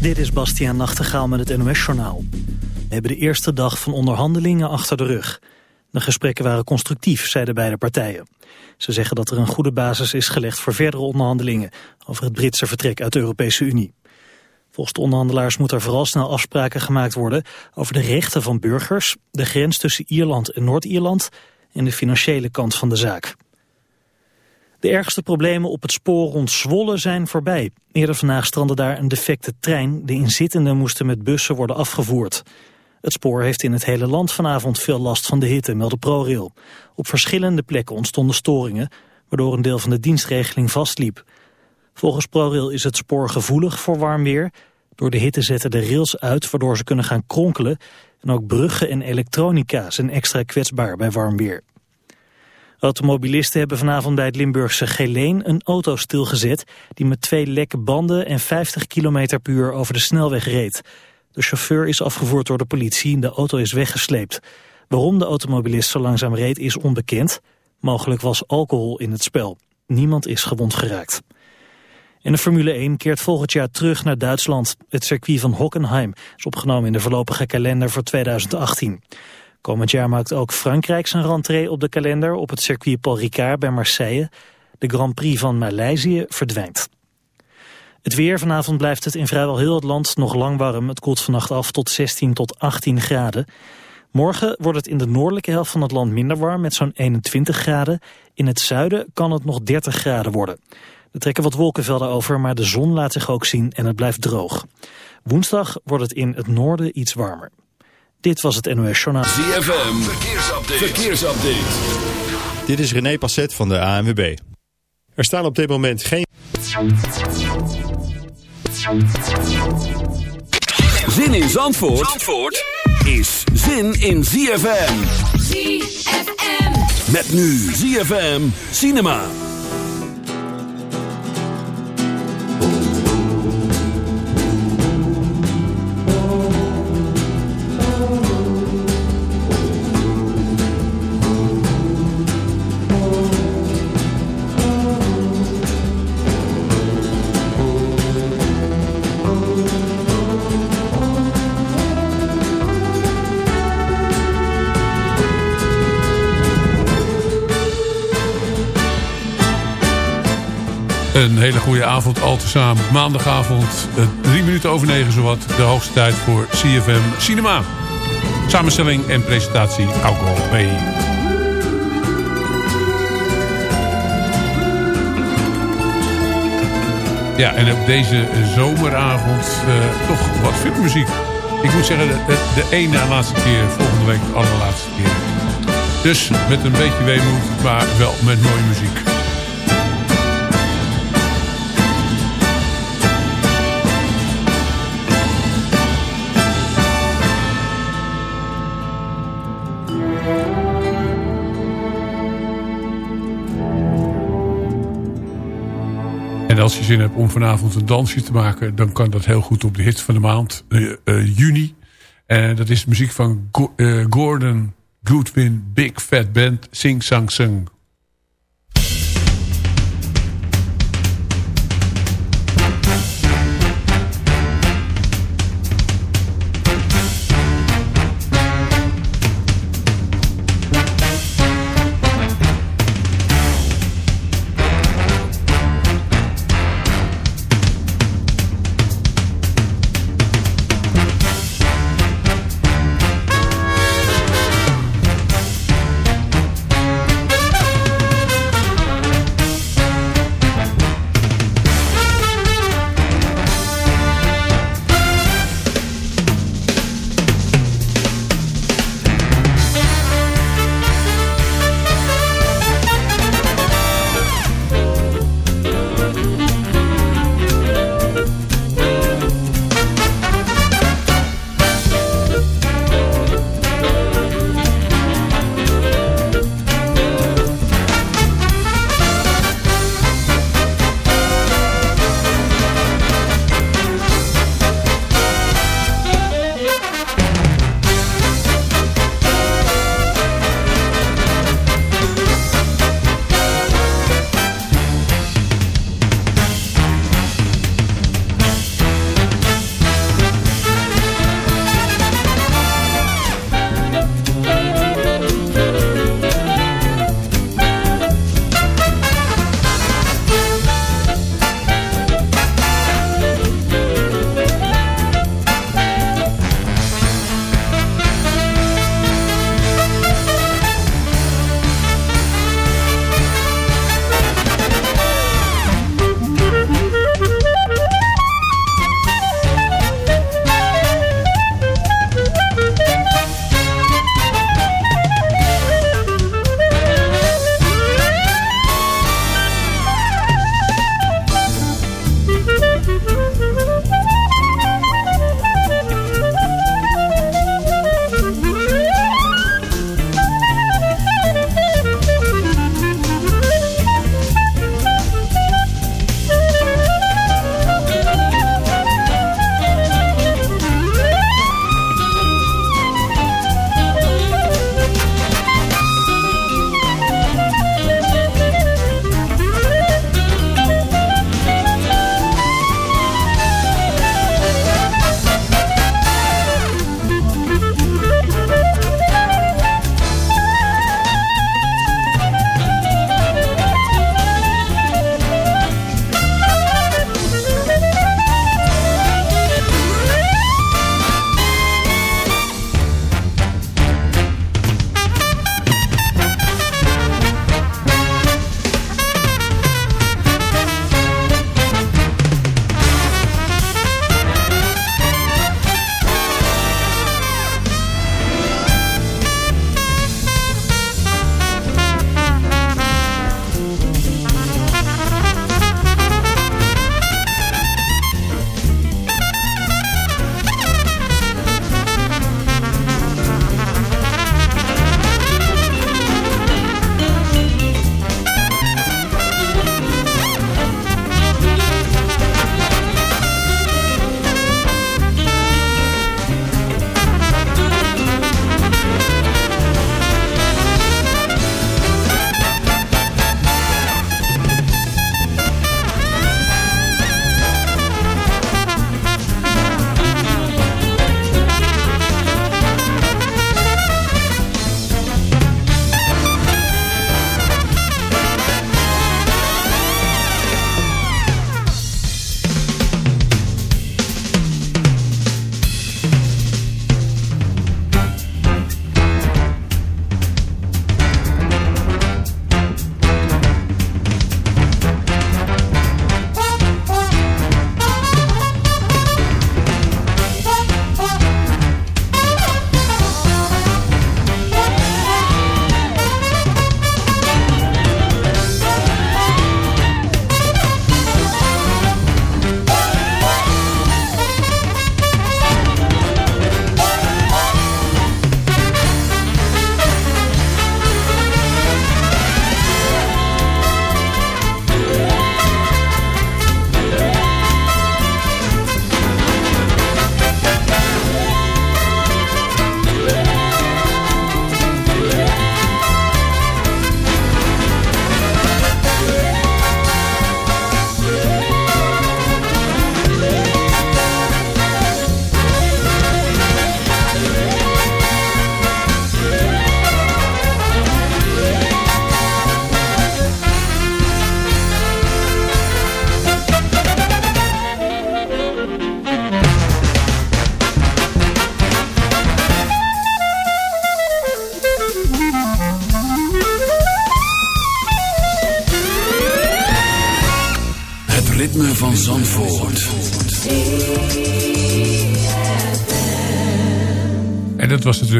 Dit is Bastiaan Nachtegaal met het NOS-journaal. We hebben de eerste dag van onderhandelingen achter de rug. De gesprekken waren constructief, zeiden beide partijen. Ze zeggen dat er een goede basis is gelegd voor verdere onderhandelingen... over het Britse vertrek uit de Europese Unie. Volgens de onderhandelaars moet er vooral snel afspraken gemaakt worden... over de rechten van burgers, de grens tussen Ierland en Noord-Ierland... en de financiële kant van de zaak. De ergste problemen op het spoor rond Zwolle zijn voorbij. Eerder vandaag strandde daar een defecte trein. De inzittenden moesten met bussen worden afgevoerd. Het spoor heeft in het hele land vanavond veel last van de hitte, meldde ProRail. Op verschillende plekken ontstonden storingen, waardoor een deel van de dienstregeling vastliep. Volgens ProRail is het spoor gevoelig voor warm weer. Door de hitte zetten de rails uit, waardoor ze kunnen gaan kronkelen. En ook bruggen en elektronica zijn extra kwetsbaar bij warm weer. Automobilisten hebben vanavond bij het Limburgse Geleen een auto stilgezet... die met twee lekke banden en 50 km per uur over de snelweg reed. De chauffeur is afgevoerd door de politie en de auto is weggesleept. Waarom de automobilist zo langzaam reed is onbekend. Mogelijk was alcohol in het spel. Niemand is gewond geraakt. En de Formule 1 keert volgend jaar terug naar Duitsland. Het circuit van Hockenheim is opgenomen in de voorlopige kalender voor 2018. Komend jaar maakt ook Frankrijk zijn rentree op de kalender op het circuit Paul Ricard bij Marseille. De Grand Prix van Maleisië verdwijnt. Het weer, vanavond blijft het in vrijwel heel het land nog lang warm. Het koelt vannacht af tot 16 tot 18 graden. Morgen wordt het in de noordelijke helft van het land minder warm met zo'n 21 graden. In het zuiden kan het nog 30 graden worden. Er trekken wat wolkenvelden over, maar de zon laat zich ook zien en het blijft droog. Woensdag wordt het in het noorden iets warmer. Dit was het NOS Journaal. ZFM, verkeersupdate. verkeersupdate. Dit is René Passet van de ANWB. Er staan op dit moment geen... Zin in Zandvoort, Zandvoort is zin in ZFM. ZFM. Met nu ZFM Cinema. Een hele goede avond al tezamen. Maandagavond, eh, drie minuten over negen zowat. De hoogste tijd voor CFM Cinema. Samenstelling en presentatie Alcohol B. Ja, en op deze zomeravond uh, toch wat filmmuziek. Ik moet zeggen, de, de één na laatste keer, volgende week de allerlaatste keer. Dus met een beetje weemoed, maar wel met mooie muziek. Zin om vanavond een dansje te maken... dan kan dat heel goed op de hit van de maand, uh, uh, juni. En dat is muziek van uh, Gordon Goodwin, Big Fat Band, Sing Sang Sung.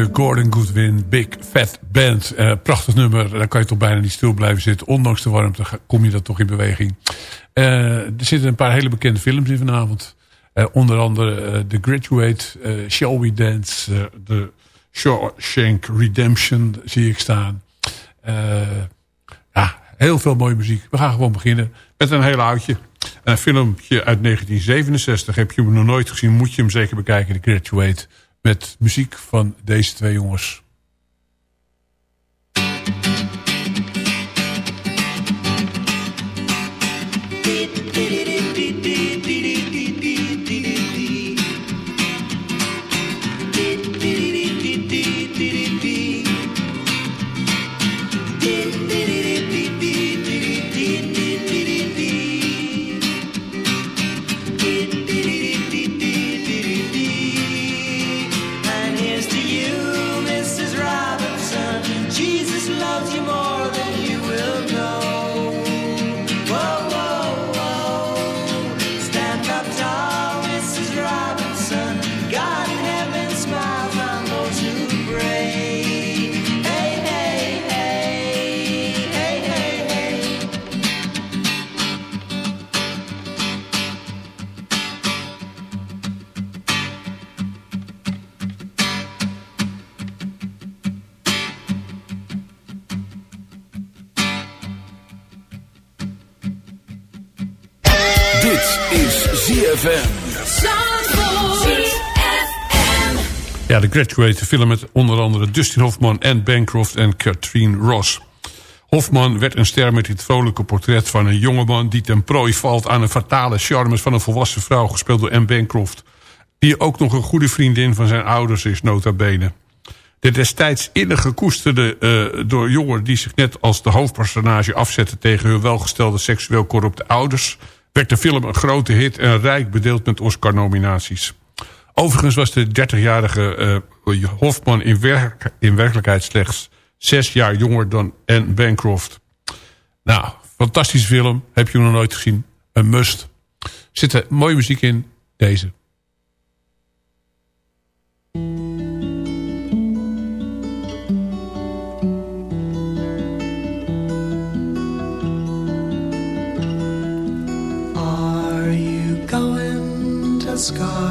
Natuurlijk Gordon Goodwin, Big Fat Band. Uh, prachtig nummer, daar kan je toch bijna niet stil blijven zitten. Ondanks de warmte kom je dat toch in beweging. Uh, er zitten een paar hele bekende films in vanavond. Uh, onder andere The Graduate, Shall We Dance, The Shawshank Redemption zie ik staan. ja, heel veel mooie muziek. We gaan gewoon beginnen met een heel oudje. Een filmpje uit 1967. Heb je hem nog nooit gezien, moet je hem zeker bekijken. The Graduate met muziek van deze twee jongens. Graduate film met onder andere Dustin Hoffman, en Bancroft en Catherine Ross. Hoffman werd een ster met dit vrolijke portret van een jongeman... die ten prooi valt aan een fatale charmes van een volwassen vrouw... gespeeld door Anne Bancroft. Die ook nog een goede vriendin van zijn ouders is, nota bene. De destijds innig gekoesterde uh, door jongeren... die zich net als de hoofdpersonage afzetten... tegen hun welgestelde seksueel corrupte ouders... werd de film een grote hit en rijk bedeeld met Oscar-nominaties. Overigens was de 30-jarige uh, Hofman in, werk, in werkelijkheid slechts zes jaar jonger dan Anne Bancroft. Nou, fantastische film. Heb je nog nooit gezien? Een must. Er zit mooie muziek in. Deze. Are you going to Scarborough?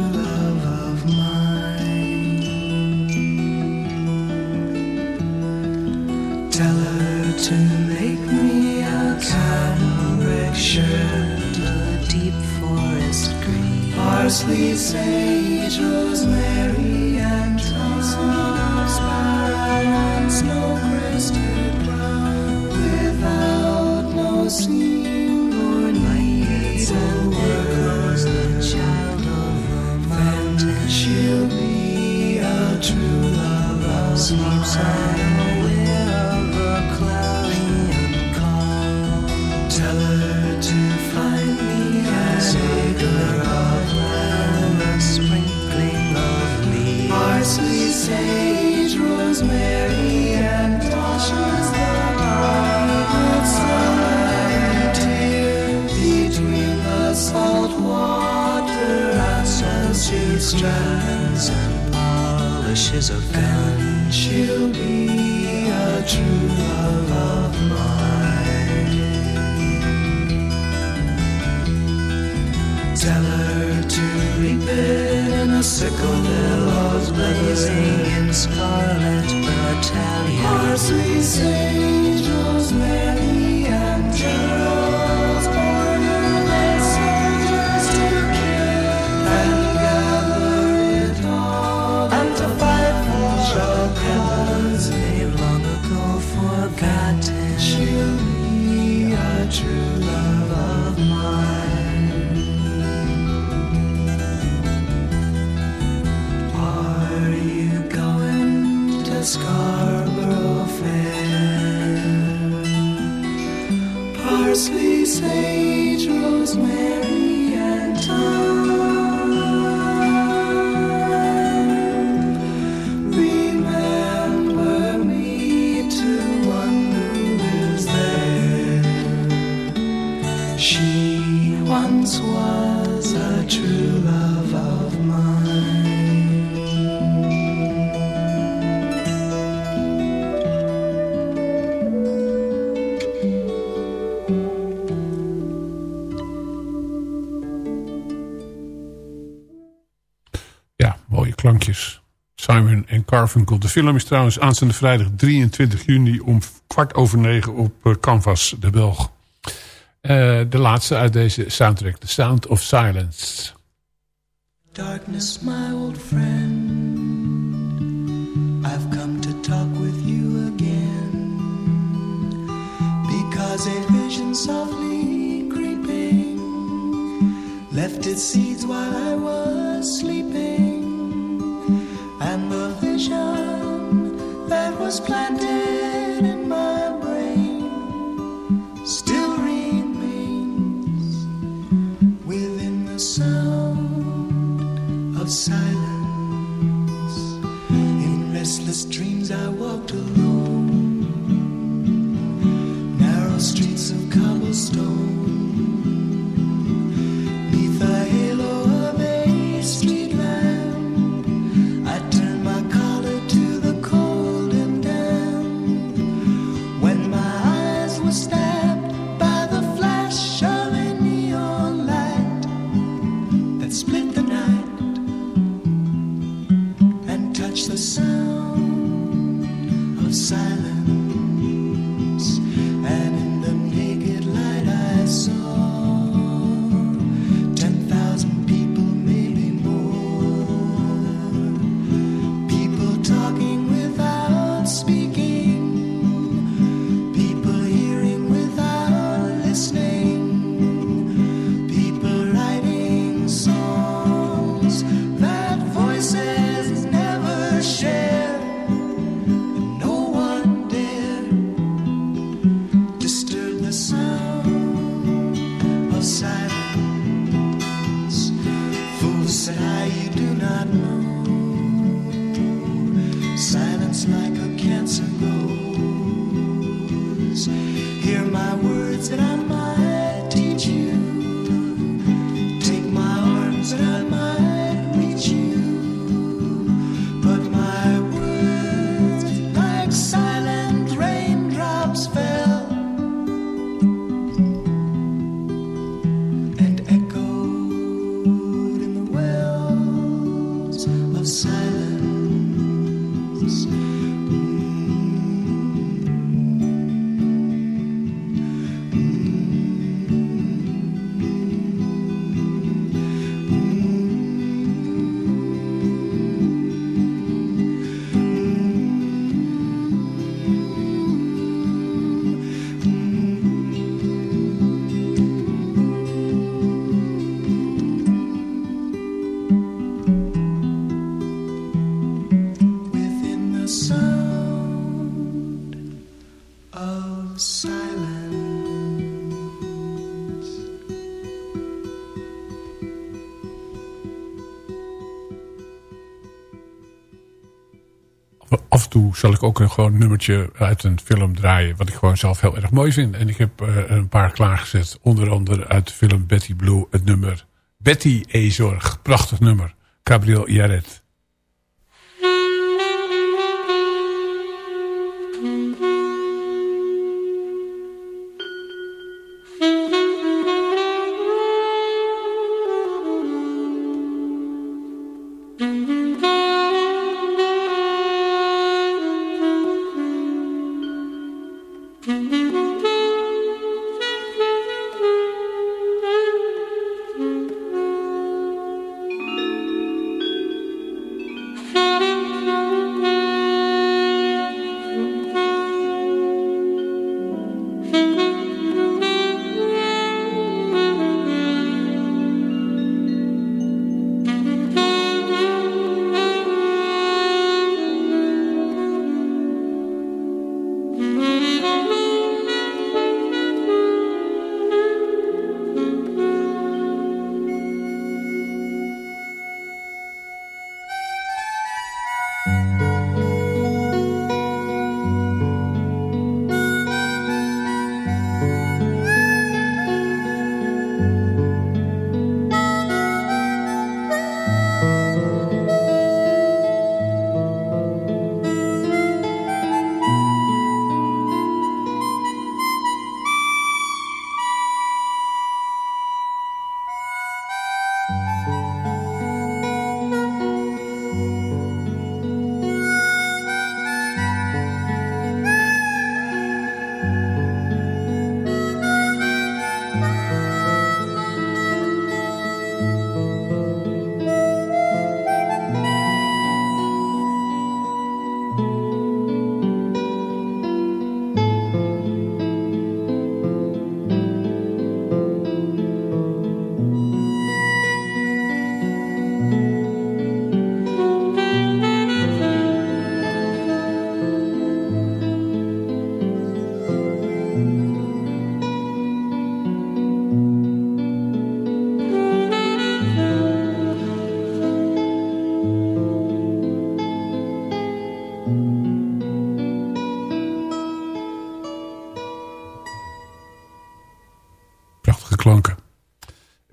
scarcely say it was Mary and snow crested brown, without no seam or light, and there the child of the mountain. She'll be a true love of mine. Carfunkel. De film is trouwens aanstaande vrijdag 23 juni om kwart over negen op eh, Canvas, de Belg. Eh, de laatste uit deze soundtrack, The Sound of Silence. Darkness, my old friend, I've come to talk with you again. Because a vision softly creeping left its seeds while I was sleeping. That was planted in my brain still remains within the sound of silence. In restless dreams, I walked alone, narrow streets of cobblestone. Toe zal ik ook een gewoon nummertje uit een film draaien... wat ik gewoon zelf heel erg mooi vind. En ik heb eh, een paar klaargezet. Onder andere uit de film Betty Blue het nummer... Betty E-Zorg. Prachtig nummer. Gabriel Jaret.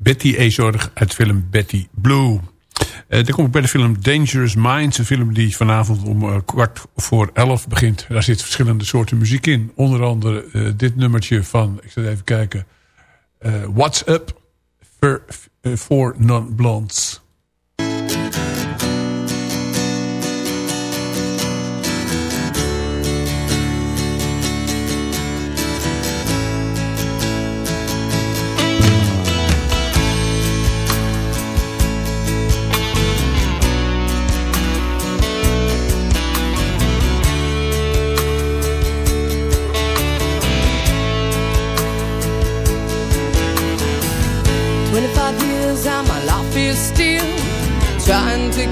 Betty Ezorg uit film Betty Blue. Uh, dan kom ik bij de film Dangerous Minds. Een film die vanavond om uh, kwart voor elf begint. Daar zit verschillende soorten muziek in. Onder andere uh, dit nummertje van, ik zal even kijken. What's Up for, for Non-Blondes.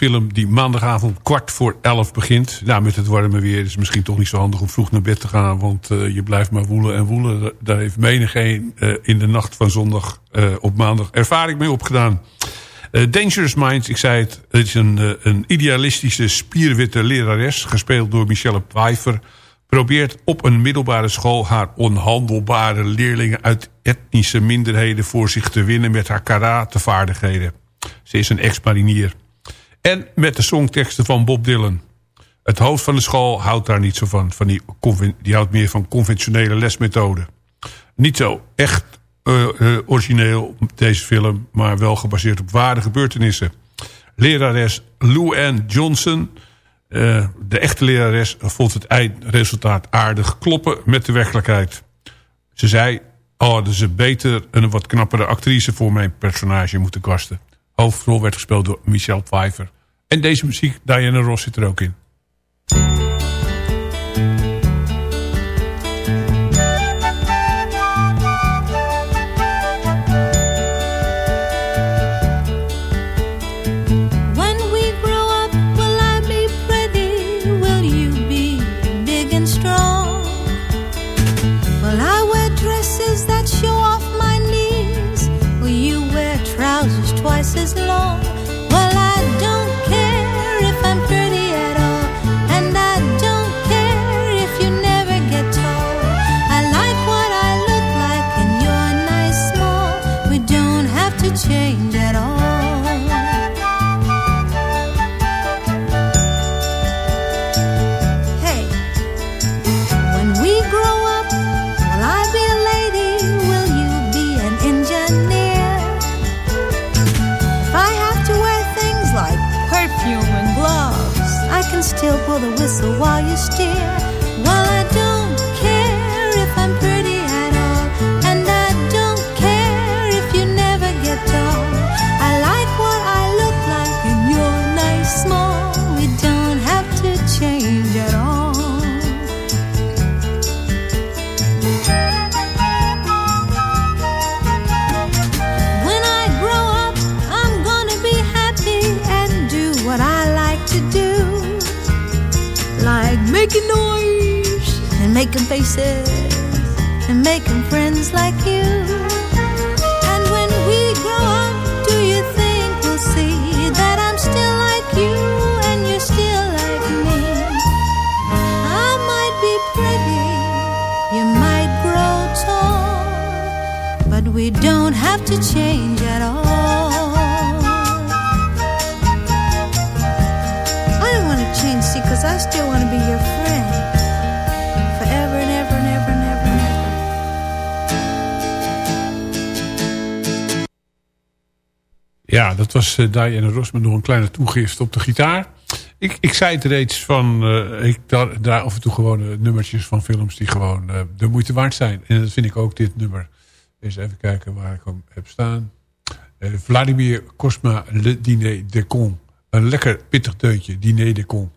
film die maandagavond kwart voor elf begint. Nou, met het warme weer is het misschien toch niet zo handig om vroeg naar bed te gaan. Want uh, je blijft maar woelen en woelen. Daar heeft menig een uh, in de nacht van zondag uh, op maandag ervaring mee opgedaan. Dangerous Minds, ik zei het, het is een, een idealistische spierwitte lerares. Gespeeld door Michelle Pfeiffer. Probeert op een middelbare school haar onhandelbare leerlingen uit etnische minderheden voor zich te winnen met haar karatevaardigheden. Ze is een ex-marinier. En met de songteksten van Bob Dylan. Het hoofd van de school houdt daar niet zo van. van die, die houdt meer van conventionele lesmethoden. Niet zo echt uh, origineel deze film... maar wel gebaseerd op ware gebeurtenissen. Lerares Lou Ann Johnson... Uh, de echte lerares vond het eindresultaat aardig kloppen met de werkelijkheid. Ze zei, oh, dat is beter een wat knappere actrice voor mijn personage moeten kasten hoofdrol werd gespeeld door Michelle Pfeiffer. En deze muziek, Diana Ross zit er ook in. Was uh, Diana met nog een kleine toegift op de gitaar. Ik, ik zei het reeds van, uh, ik daar, af en toe gewoon uh, nummertjes van films die gewoon uh, de moeite waard zijn. En dat vind ik ook dit nummer. Eens even kijken waar ik hem heb staan. Vladimir Kosma, Le Diner de Con. Een lekker pittig deuntje, Diner de Con.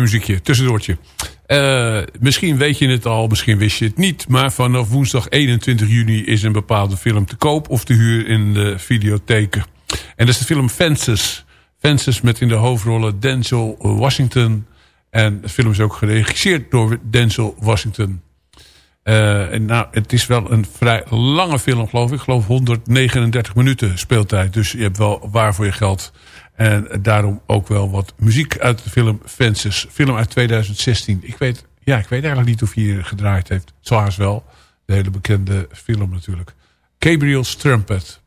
Muziekje, tussendoortje. Uh, misschien weet je het al, misschien wist je het niet. Maar vanaf woensdag 21 juni is een bepaalde film te koop of te huur in de videotheken. En dat is de film Fences. Fences met in de hoofdrollen Denzel Washington. En de film is ook geregisseerd door Denzel Washington. Uh, en nou, het is wel een vrij lange film, geloof ik. Ik geloof 139 minuten speeltijd. Dus je hebt wel waar voor je geld. En daarom ook wel wat muziek uit de film Fences. Film uit 2016. Ik weet, ja, ik weet eigenlijk niet of hij hier gedraaid heeft. Zoals wel. De hele bekende film natuurlijk. Gabriel's Trumpet.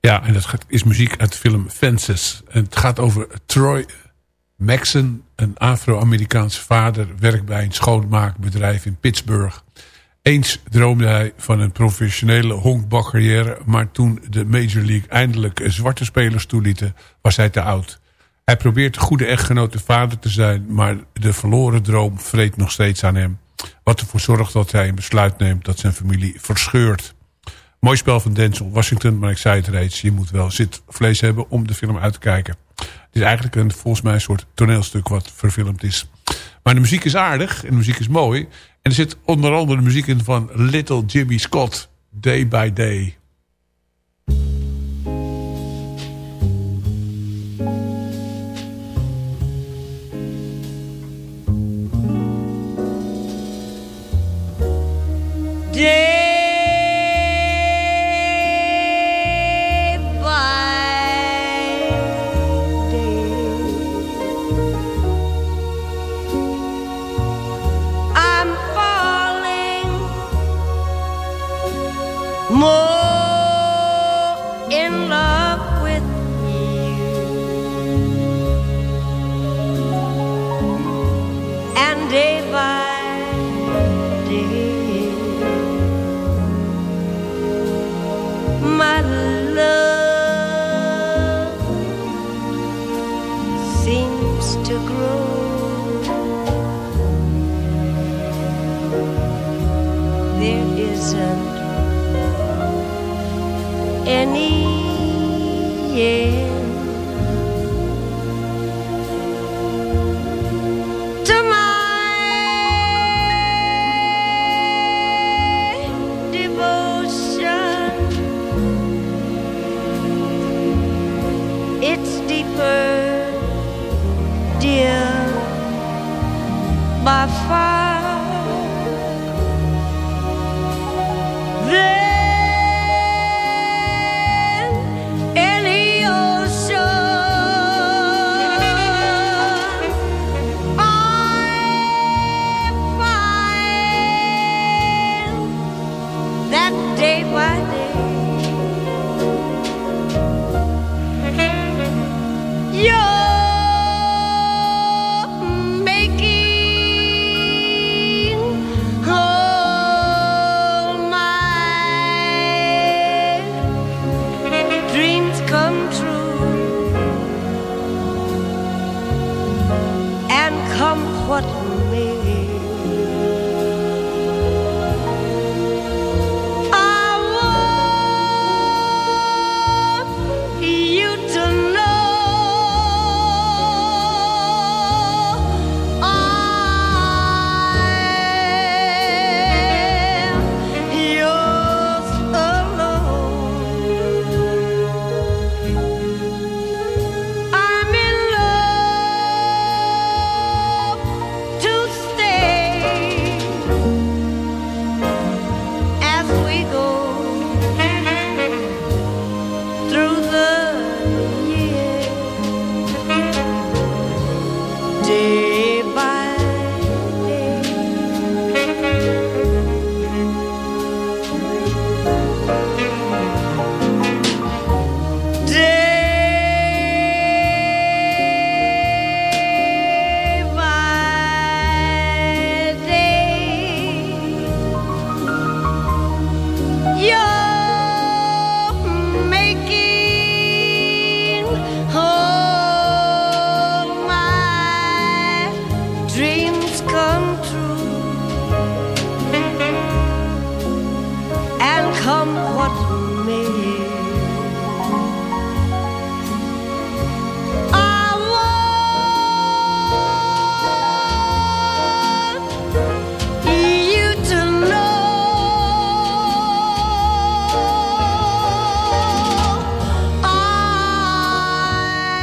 Ja, en dat is muziek uit de film Fences. En het gaat over Troy Maxon, een Afro-Amerikaanse vader... werkt bij een schoonmaakbedrijf in Pittsburgh. Eens droomde hij van een professionele honkbalcarrière... maar toen de Major League eindelijk zwarte spelers toelieten... was hij te oud. Hij probeert de goede echtgenote vader te zijn... maar de verloren droom vreet nog steeds aan hem... Wat ervoor zorgt dat hij een besluit neemt dat zijn familie verscheurt. Mooi spel van Denzel Washington, maar ik zei het reeds. Je moet wel zitvlees hebben om de film uit te kijken. Het is eigenlijk een, volgens mij een soort toneelstuk wat verfilmd is. Maar de muziek is aardig en de muziek is mooi. En er zit onder andere de muziek in van Little Jimmy Scott. Day by Day. Day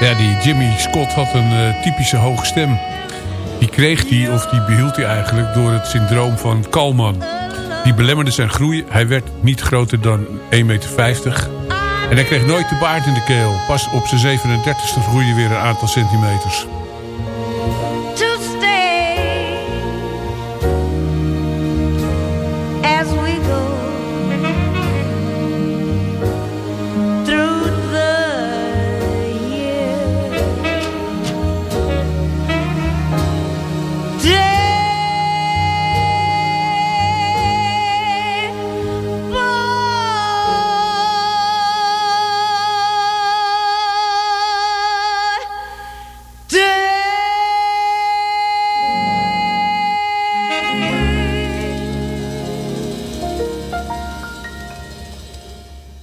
Ja, die Jimmy Scott had een eh, typische hoge stem. Die kreeg hij, of die behield hij eigenlijk... door het syndroom van Kalman. Die belemmerde zijn groei. Hij werd niet groter dan 1,50 meter. En hij kreeg nooit de baard in de keel. Pas op zijn 37e groeide weer een aantal centimeters.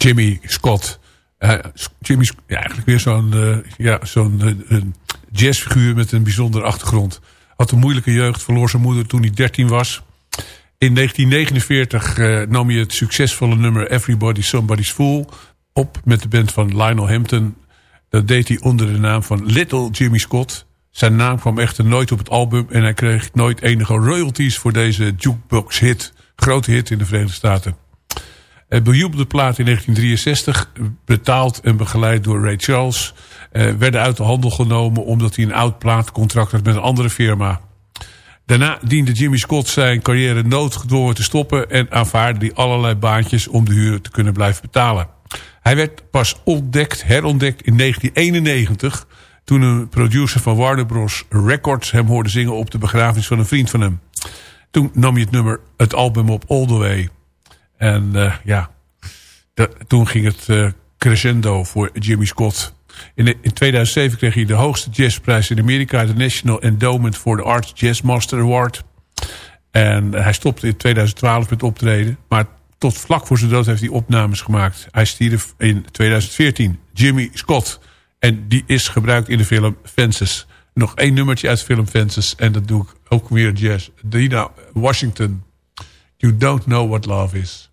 Jimmy Scott. Eh, Jimmy, ja, eigenlijk weer zo'n eh, ja, zo'n eh, jazzfiguur met een bijzondere achtergrond. Had een moeilijke jeugd, verloor zijn moeder toen hij 13 was. In 1949 eh, nam hij het succesvolle nummer Everybody's Somebody's Fool op met de band van Lionel Hampton. Dat deed hij onder de naam van Little Jimmy Scott. Zijn naam kwam echter nooit op het album en hij kreeg nooit enige royalties voor deze jukebox hit. Grote hit in de Verenigde Staten. Het bejubelde plaat in 1963, betaald en begeleid door Ray Charles... eh, werden uit de handel genomen omdat hij een oud plaatcontract had met een andere firma. Daarna diende Jimmy Scott zijn carrière noodgedwongen te stoppen... en aanvaarde hij allerlei baantjes om de huur te kunnen blijven betalen. Hij werd pas ontdekt, herontdekt in 1991... toen een producer van Warner Bros. Records hem hoorde zingen op de begrafenis van een vriend van hem. Toen nam hij het nummer, het album op All The Way... En eh, ja, toen ging het eh, crescendo voor Jimmy Scott. In, in 2007 kreeg hij de hoogste jazzprijs in Amerika... de National Endowment for the Arts Jazz Master Award. En hij stopte in 2012 met optreden. Maar tot vlak voor zijn dood heeft hij opnames gemaakt. Hij stierf in 2014. Jimmy Scott. En die is gebruikt in de film Fences. Nog één nummertje uit de film Fences. En dat doe ik ook weer jazz. Dina Washington. You don't know what love is.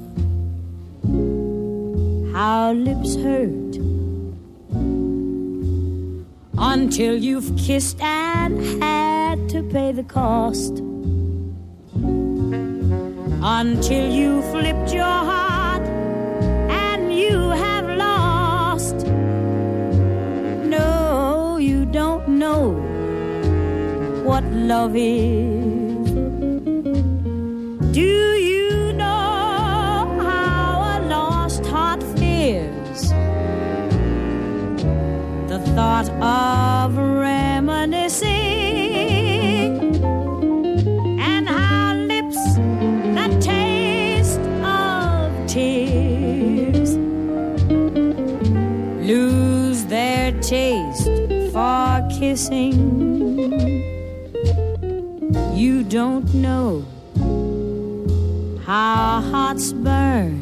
how lips hurt until you've kissed and had to pay the cost. Until you flipped your heart and you have lost. No, you don't know what love is. Do Of reminiscing and how lips that taste of tears lose their taste for kissing. You don't know how hearts burn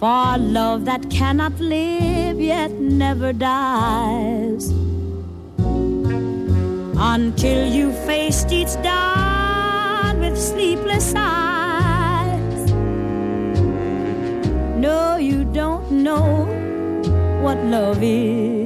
for love that cannot live yet never dies until you faced each dawn with sleepless eyes. No, you don't know what love is.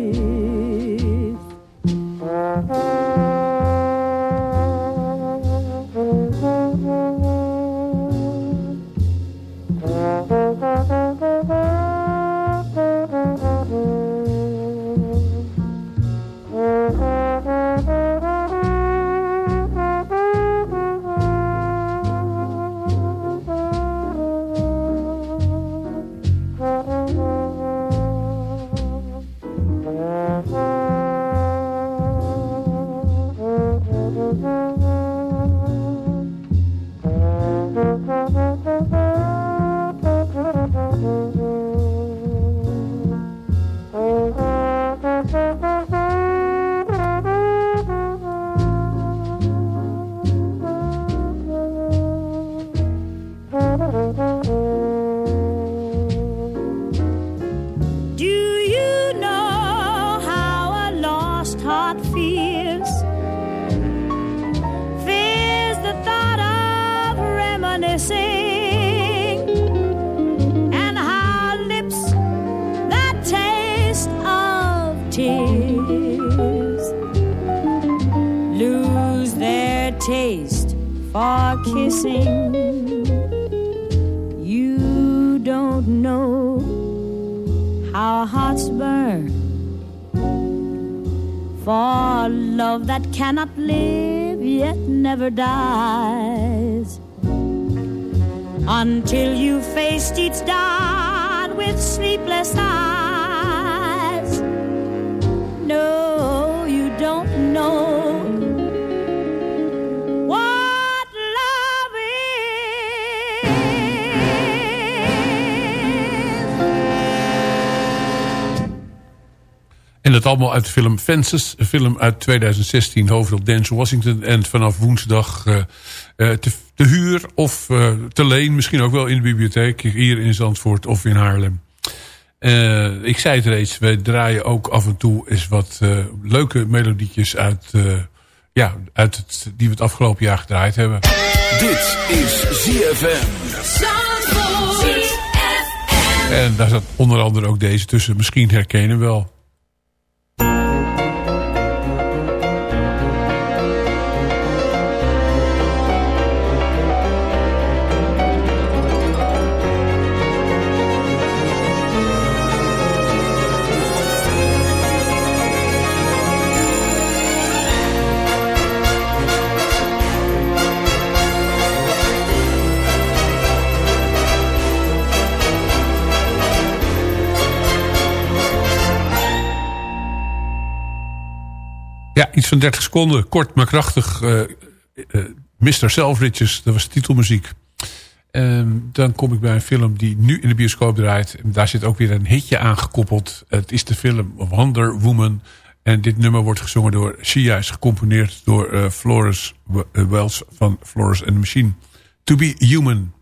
Sleepless eyes. No, you don't know what love is. En dat allemaal uit de film Fences. Een film uit 2016, hoofdrol Denzel Washington. En vanaf woensdag eh, eh, te, te huur of eh, te leen. Misschien ook wel in de bibliotheek. Hier in Zandvoort of in Haarlem. Eh, ik zei het reeds, wij draaien ook af en toe eens wat eh, leuke melodietjes uit, eh, ja, uit het, die we het afgelopen jaar gedraaid hebben. Dit is ZFM. En daar zat onder andere ook deze tussen. Misschien herken je hem wel. Ja, iets van 30 seconden. Kort maar krachtig. Uh, uh, Mr. Selfridges, dat was de titelmuziek. Ehm, dan kom ik bij een film die nu in de bioscoop draait. Daar zit ook weer een hitje aangekoppeld. Het is de film Wonder Woman. En dit nummer wordt gezongen door Sia. Is gecomponeerd door uh, Florence Wells van Florence and the Machine. To be Human.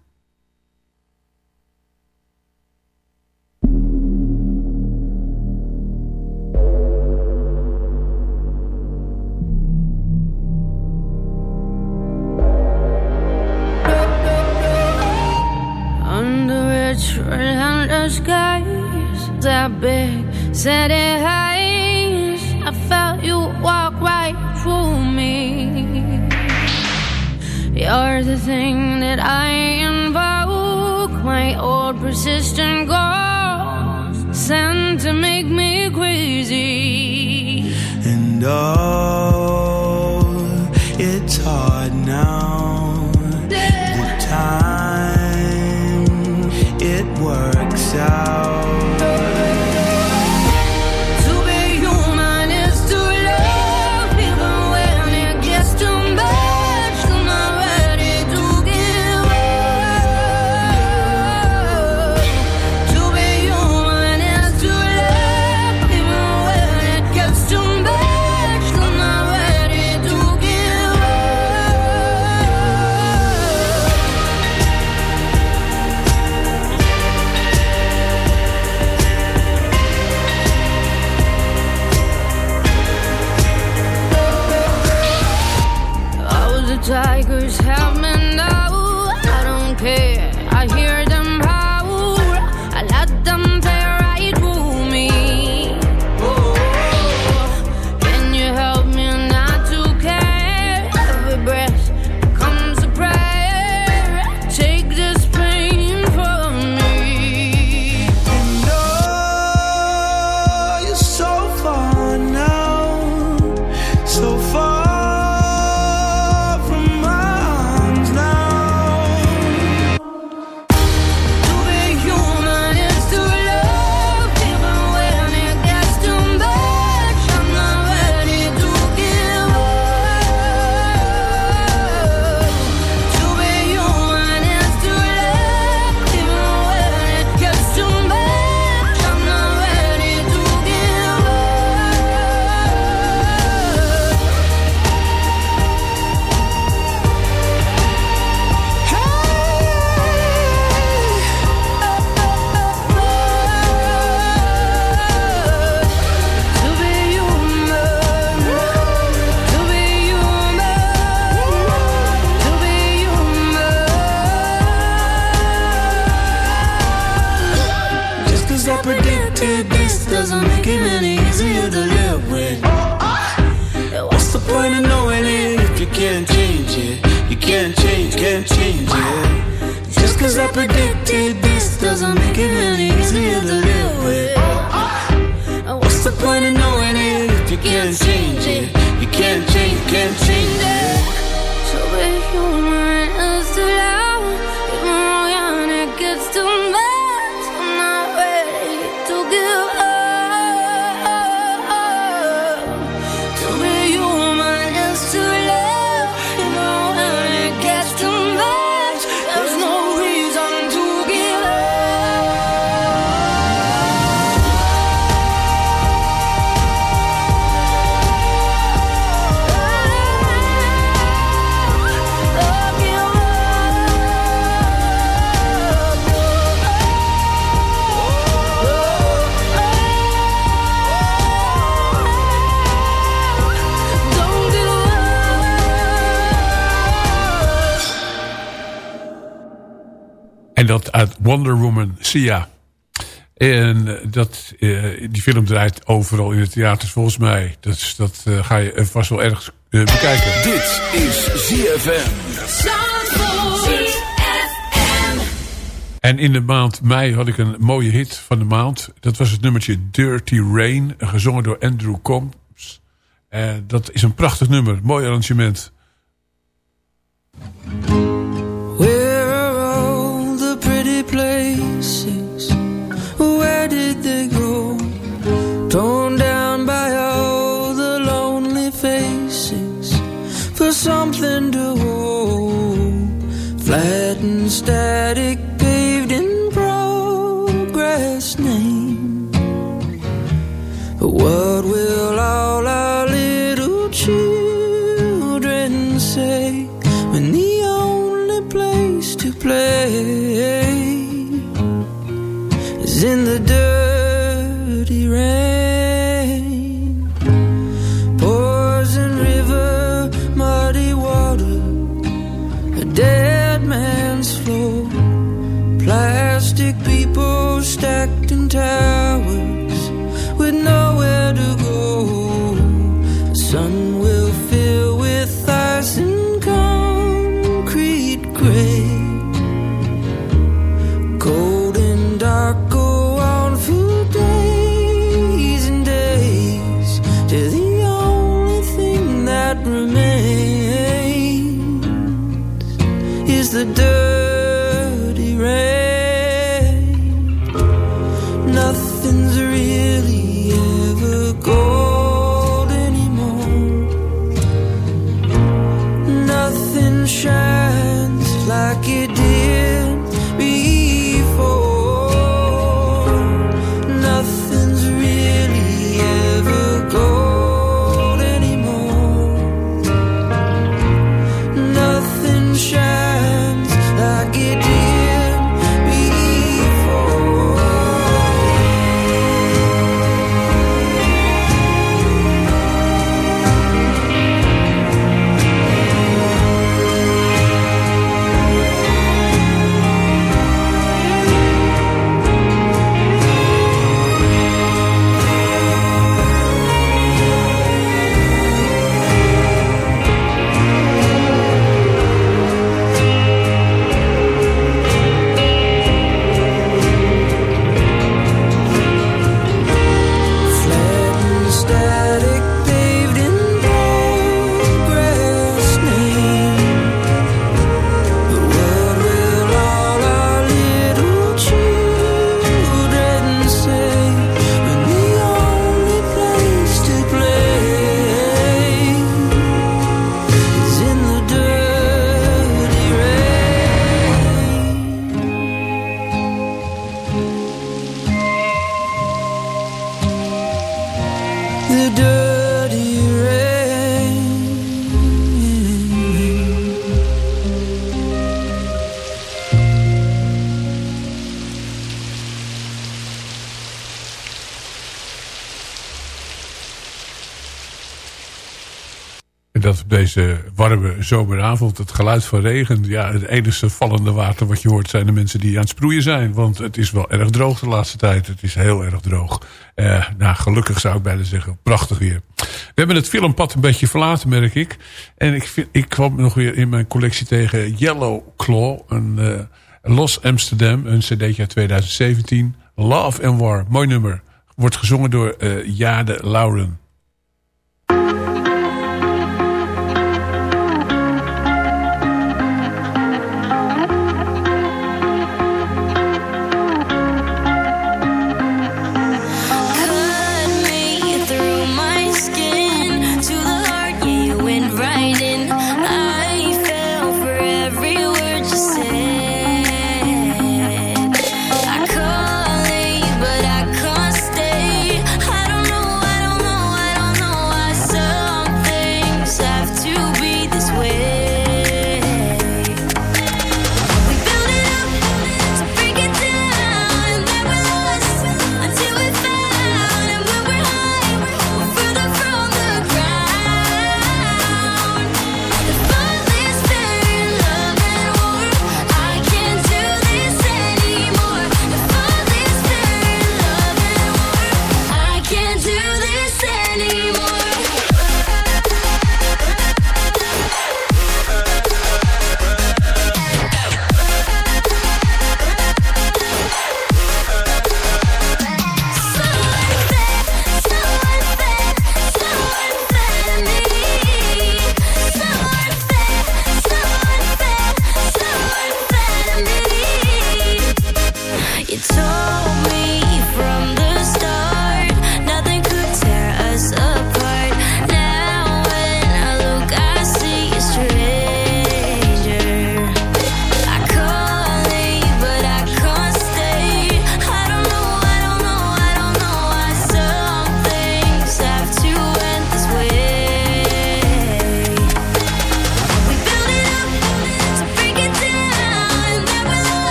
Skies that big city heights. I felt you walk right through me. You're the thing that I invoke. My old persistent ghost sent to make me crazy. And oh, out. En dat uit Wonder Woman, Sia. En eh, dat, eh, die film draait overal in de theaters volgens mij. Dat, is- dat eh, ga je vast wel ergens bekijken. Dit is ZFM. En in de maand mei had ik een mooie hit van de maand. Dat was het nummertje Dirty Rain. Gezongen door Andrew Combs. En dat is een prachtig nummer. Mooi arrangement. Deze warme zomeravond, het geluid van regen... ja, het enige vallende water wat je hoort zijn de mensen die aan het sproeien zijn. Want het is wel erg droog de laatste tijd. Het is heel erg droog. Eh, nou, gelukkig zou ik bijna zeggen, prachtig weer. We hebben het filmpad een beetje verlaten, merk ik. En ik, vind, ik kwam nog weer in mijn collectie tegen Yellow Claw... een eh, Los Amsterdam, een cd'tje uit 2017. Love and War, mooi nummer. Wordt gezongen door eh, Jade Lauren.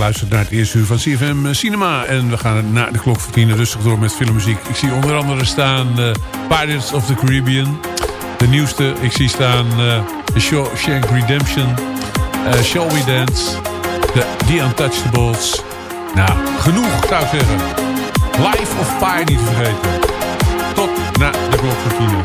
Geluisterd naar het eerste uur van CFM Cinema. En we gaan naar de klok van tien rustig door met filmmuziek. Ik zie onder andere staan eh, Pirates of the Caribbean. De nieuwste. Ik zie staan eh The Shawshank Redemption. eh, Shall We Dance. The, The Untouchables. Nou, genoeg zou ik zeggen. Life of Pi niet te vergeten. Tot na de klok van tien uur.